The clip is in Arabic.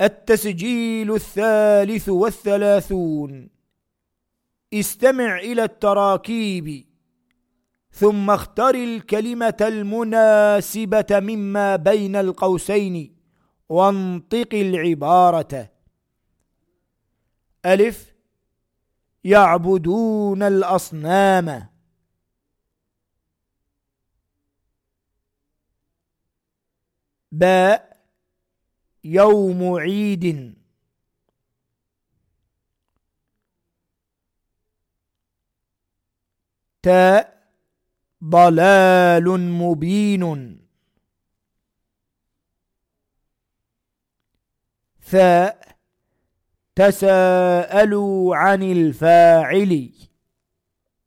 التسجيل الثالث والثلاثون. استمع إلى التراكيب. ثم اختر الكلمة المناسبة مما بين القوسين وانطق العبارة. ألف. يعبدون الأصنام. باء. يوم عيد. تاء ضلال مبين. ثاء تساءلوا عن الفاعل.